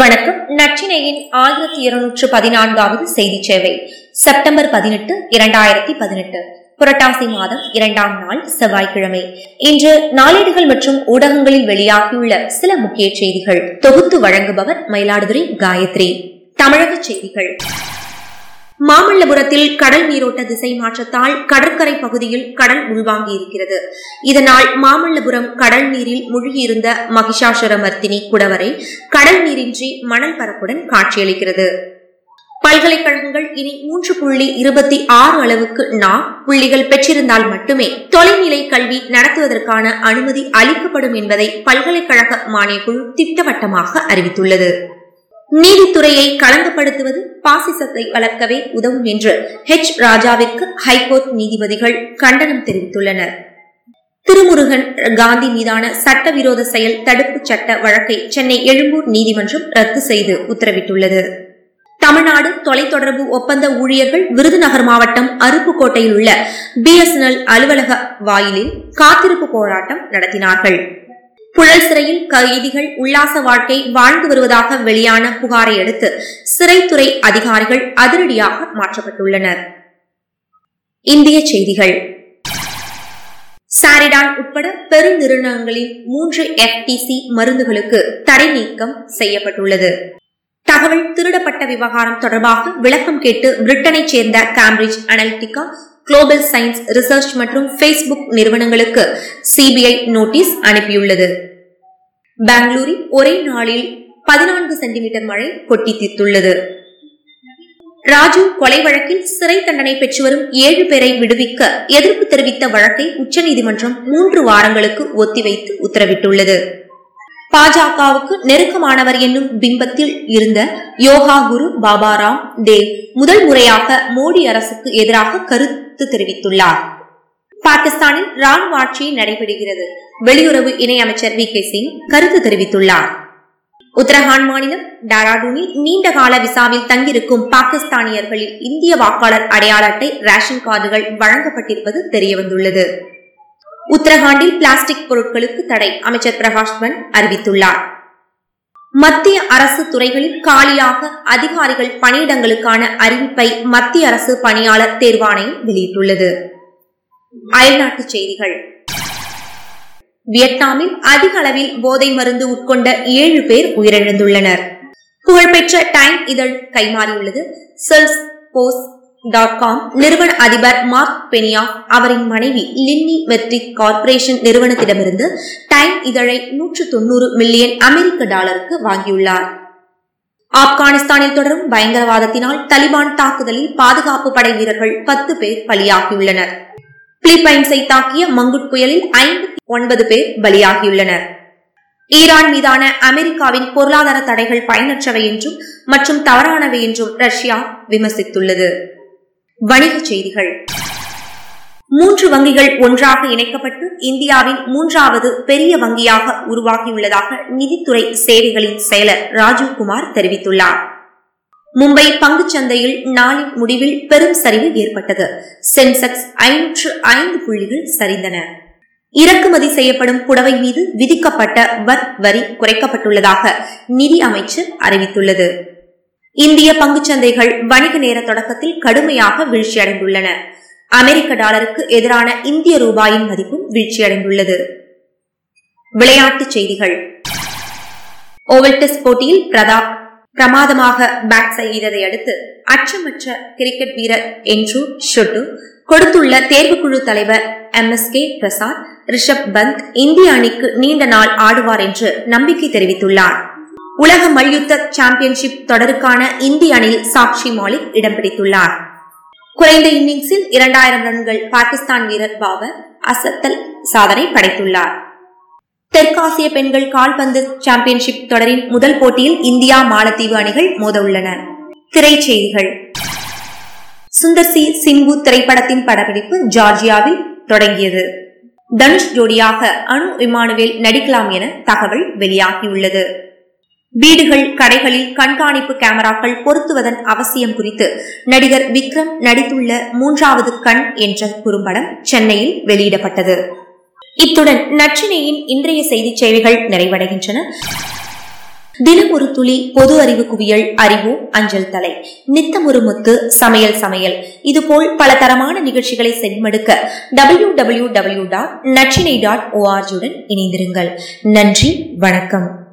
வணக்கம். நச்சினையின் ஆயிரத்தி இருநூற்று பதினான்காவது செய்தி சேவை. செப்டம்பர் பதினெட்டு இரண்டாயிரத்தி பதினெட்டு. புரட்டாசி மாதம் இரண்டாம் நாள் செவ்வாய்க்கிழமை. இன்று நாளேடுகள் மற்றும் ஊடகங்களில் வெளியாகியுள்ள சில முக்கிய செய்திகள். தொகுத்து வழங்குபவர் மயிலாடுதுறை காயத்ரி. தமிழக செய்திகள். மாமல்லபுரத்தில் கடல் நீரோட்ட திசை மாற்றத்தால் கடற்கரை பகுதியில் கடல் உள்வாங்கி இருக்கிறது இதனால் மாமல்லபுரம் கடல் நீரில் மூழ்கியிருந்த மகிஷாசுரமர்த்தினி குடவரை கடல் நீரின்றி மணல் பரப்புடன் காட்சியளிக்கிறது. பல்கலைக்கழகங்கள் இனி மூன்று புள்ளி இருபத்தி ஆறு அளவுக்கு நா புள்ளிகள் பெற்றிருந்தால் மட்டுமே தொலைநிலை கல்வி நடத்துவதற்கான அனுமதி அளிக்கப்படும் என்பதை பல்கலைக்கழக மானியக்குழு திட்டவட்டமாக அறிவித்துள்ளது. நீதித்துறையை களங்கப்படுத்துவது பாசிசத்தை வளர்க்கவே உதவும் என்று ஹெச் ராஜாவிற்கு ஹைகோர்ட் நீதிபதிகள் கண்டனம் தெரிவித்துள்ளனர். திருமுருகன் காந்தி மீதான சட்டவிரோத செயல் தடுப்பு சட்ட வழக்கை சென்னை எழும்பூர் நீதிமன்றம் ரத்து செய்து உத்தரவிட்டுள்ளது. தமிழ்நாடு தொலைத்தொடர்பு ஒப்பந்த ஊழியர்கள் விருதுநகர் மாவட்டம் அருப்புக்கோட்டையில் உள்ள பிஎஸ்என்எல் அலுவலக வாயிலில் காத்திருப்பு போராட்டம் நடத்தினார்கள். புழல் சிறையில் கைதிகள் உல்லாச வாழ்க்கை வாழ்ந்து வருவதாக வெளியான புகாரை அடுத்து சிறைத்துறை அதிகாரிகள் அதிரடியாக மாற்றப்பட்டுள்ளனர். இந்திய செய்திகள். சாரிடான் உட்பட பெருநிறுவனங்களின் மூன்று எஃப்டிசி மருந்துகளுக்கு தடை நீக்கம் செய்யப்பட்டுள்ளது. தகவல் திருடப்பட்ட விவகாரம் தொடர்பாக விளக்கம் கேட்டு பிரிட்டனைச் சேர்ந்த Cambridge Analytica Global Science Research மற்றும் பேஸ்புக் நிறுவனங்களுக்கு சிபிஐ நோட்டீஸ் அனுப்பியுள்ளது. பெங்களூரில் ஒரே நாளில் பதினான்கு சென்டிமீட்டர் மழை கொட்டி தீர்த்துள்ளது. ராஜு கொலை வழக்கில் சிறை தண்டனை பெற்று வரும் ஏழு பேரை விடுவிக்க எதிர்ப்பு தெரிவித்த வழக்கை உச்சநீதிமன்றம் மூன்று வாரங்களுக்கு ஒத்திவைத்து உத்தரவிட்டுள்ளது. பாஜகவுக்கு நெருக்கமானவர் என்னும் பிம்பத்தில் இருந்த யோகா குரு பாபா ராம் தேவ் முதல் முறையாக மோடி அரசுக்கு எதிராக கருத்து தெரிவித்துள்ளார். பாகிஸ்தானில் ராணுவ ஆட்சி நடைபெறுகிறது. வெளியுறவு இணையமைச்சர் வி கே சிங் கருத்து தெரிவித்துள்ளார். உத்தரகாண்ட் மாநிலம் டாராடூனில் நீண்ட கால விசாவில் தங்கியிருக்கும் பாகிஸ்தானியர்களில் இந்திய வாக்காளர் அடையாள அட்டை ரேஷன் கார்டுகள் வழங்கப்பட்டிருப்பது தெரியவந்துள்ளது. உத்தரகாண்டில் பிளாஸ்டிக் பொருட்களுக்கு தடை அமைச்சர் பிரகாஷ் பன் அறிவித்துள்ளார். மத்திய அரசு துறைகளில் காலியாக அதிகாரிகள் பணியிடங்களுக்கான அறிவிப்பை மத்திய அரசு பணியாளர் தேர்வாணையம் வெளியிட்டுள்ளது. அயல்நாட்டுச் செய்திகள். வியட்நாமில் அதிக அளவில் போதை மருந்து உட்கொண்ட ஏழு பேர் உயிரிழந்துள்ளனர். புகழ்பெற்ற டைம் இதழ் கைமாறியுள்ளது. செல்ஸ் போஸ்ட் டாட் காம் நிறுவன அதிபர் மார்க் பெனியா அவரின் மனைவி லின்னி மெட்ரிக் கார்பரேஷன் நிறுவனத்திடமிருந்து டைம் இதழை நூற்று தொன்னூறு மில்லியன் அமெரிக்க டாலருக்கு வாங்கியுள்ளார். ஆப்கானிஸ்தானில் தொடரும் பயங்கரவாதத்தினால் தலிபான் தாக்குதலில் பாதுகாப்பு படை வீரர்கள் பத்து பேர் பலியாகியுள்ளனர். பிலிப்பைன்ஸை தாக்கிய மங்குட் புயலில் ஐம்பத்தி ஒன்பது பேர் பலியாகியுள்ளனர். ஈரான் மீதான அமெரிக்காவின் பொருளாதார தடைகள் பயனற்றவை என்றும் மற்றும் தவறானவை என்றும் ரஷ்யா விமர்சித்துள்ளது. வணிகச் செய்திகள். மூன்று வங்கிகள் ஒன்றாக இணைக்கப்பட்டு இந்தியாவின் மூன்றாவது பெரிய வங்கியாக உருவாகியுள்ளதாக நிதித்துறை சேவைகளின் செயலர் ராஜீவ்குமார் தெரிவித்துள்ளார். மும்பை பங்குச்சந்தையில் நாளின் முடிவில் பெரும் சரிவு ஏற்பட்டது. சென்செக்ஸ் ஐநூற்று ஐந்து புள்ளிகள் சரிந்தன. இறக்குமதி செய்யப்படும் புடவை மீது விதிக்கப்பட்ட வரி குறைக்கப்பட்டுள்ளதாக நிதி அமைச்சர் அறிவித்துள்ளது. இந்திய பங்குச்சந்தைகள் வணிக நேர தொடக்கத்தில் கடுமையாக வீழ்ச்சியடைந்துள்ளன. அமெரிக்க டாலருக்கு எதிரான இந்திய ரூபாயின் மதிப்பும் வீழ்ச்சியடைந்துள்ளது. விளையாட்டுச் செய்திகள். ஓவல் டெஸ்ட் போட்டியில் பிரதாப் பிரமாதமாக பேட் செய்ததை அடுத்து அச்சமற்ற கிரிக்கெட் வீரர் என்று ஷொட்டு கொடுத்துள்ள தேர்வுக்குழு தலைவர் M. S. K. Prasad Rishabh Pant இந்திய அணிக்கு நீண்ட நாள் ஆடுவார் என்று நம்பிக்கை தெரிவித்துள்ளார். உலக மல்யுத்த சாம்பியன்ஷிப் தொடருக்கான இந்திய அணியில் சாக்ஷி மாலிக் இடம் பிடித்துள்ளார். குறைந்த இன்னிங்ஸில் இரண்டாயிரம் ரன்கள் பாகிஸ்தான் வீரர் பாபர் அசத்தல் சாதனை படைத்துள்ளார். தெற்காசிய பெண்கள் கால்பந்து சாம்பியன்ஷிப் தொடரின் முதல் போட்டியில் இந்தியா மாலத்தீவு அணிகள் மோதவுள்ளன. திரைச்செய்திகள். சுந்தர்சி சிம்பு திரைப்படத்தின் படப்பிடிப்பு ஜார்ஜியாவில் தொடங்கியது. தனுஷ் ஜோடியாக அணு இமானுவேல் நடிக்கலாம் என தகவல் வெளியாகியுள்ளது. வீடுகள் கடைகளில் கண்காணிப்பு கேமராக்கள் பொருத்துவதன் அவசியம் குறித்து நடிகர் விக்ரம் நடித்துள்ள மூன்றாவது கண் என்ற குறும்படம் சென்னையில் வெளியிடப்பட்டது. இத்துடன் நச்சினையின் இன்றைய செய்தி சேவைகள் நிறைவடைகின்றன. தினம் ஒரு துளி பொது அறிவு குவியல் அறிவு அஞ்சல் தலை. நித்தம் ஒரு முத்து சமையல் சமையல். இதுபோல் பல தரமான நிகழ்ச்சிகளை செவிமடுக்க டபிள்யூ டபிள்யூ டபிள்யூ டாட் நச்சினை டாட் ஓஆர்ஜியுடன் இணைந்திருங்கள். நன்றி வணக்கம்.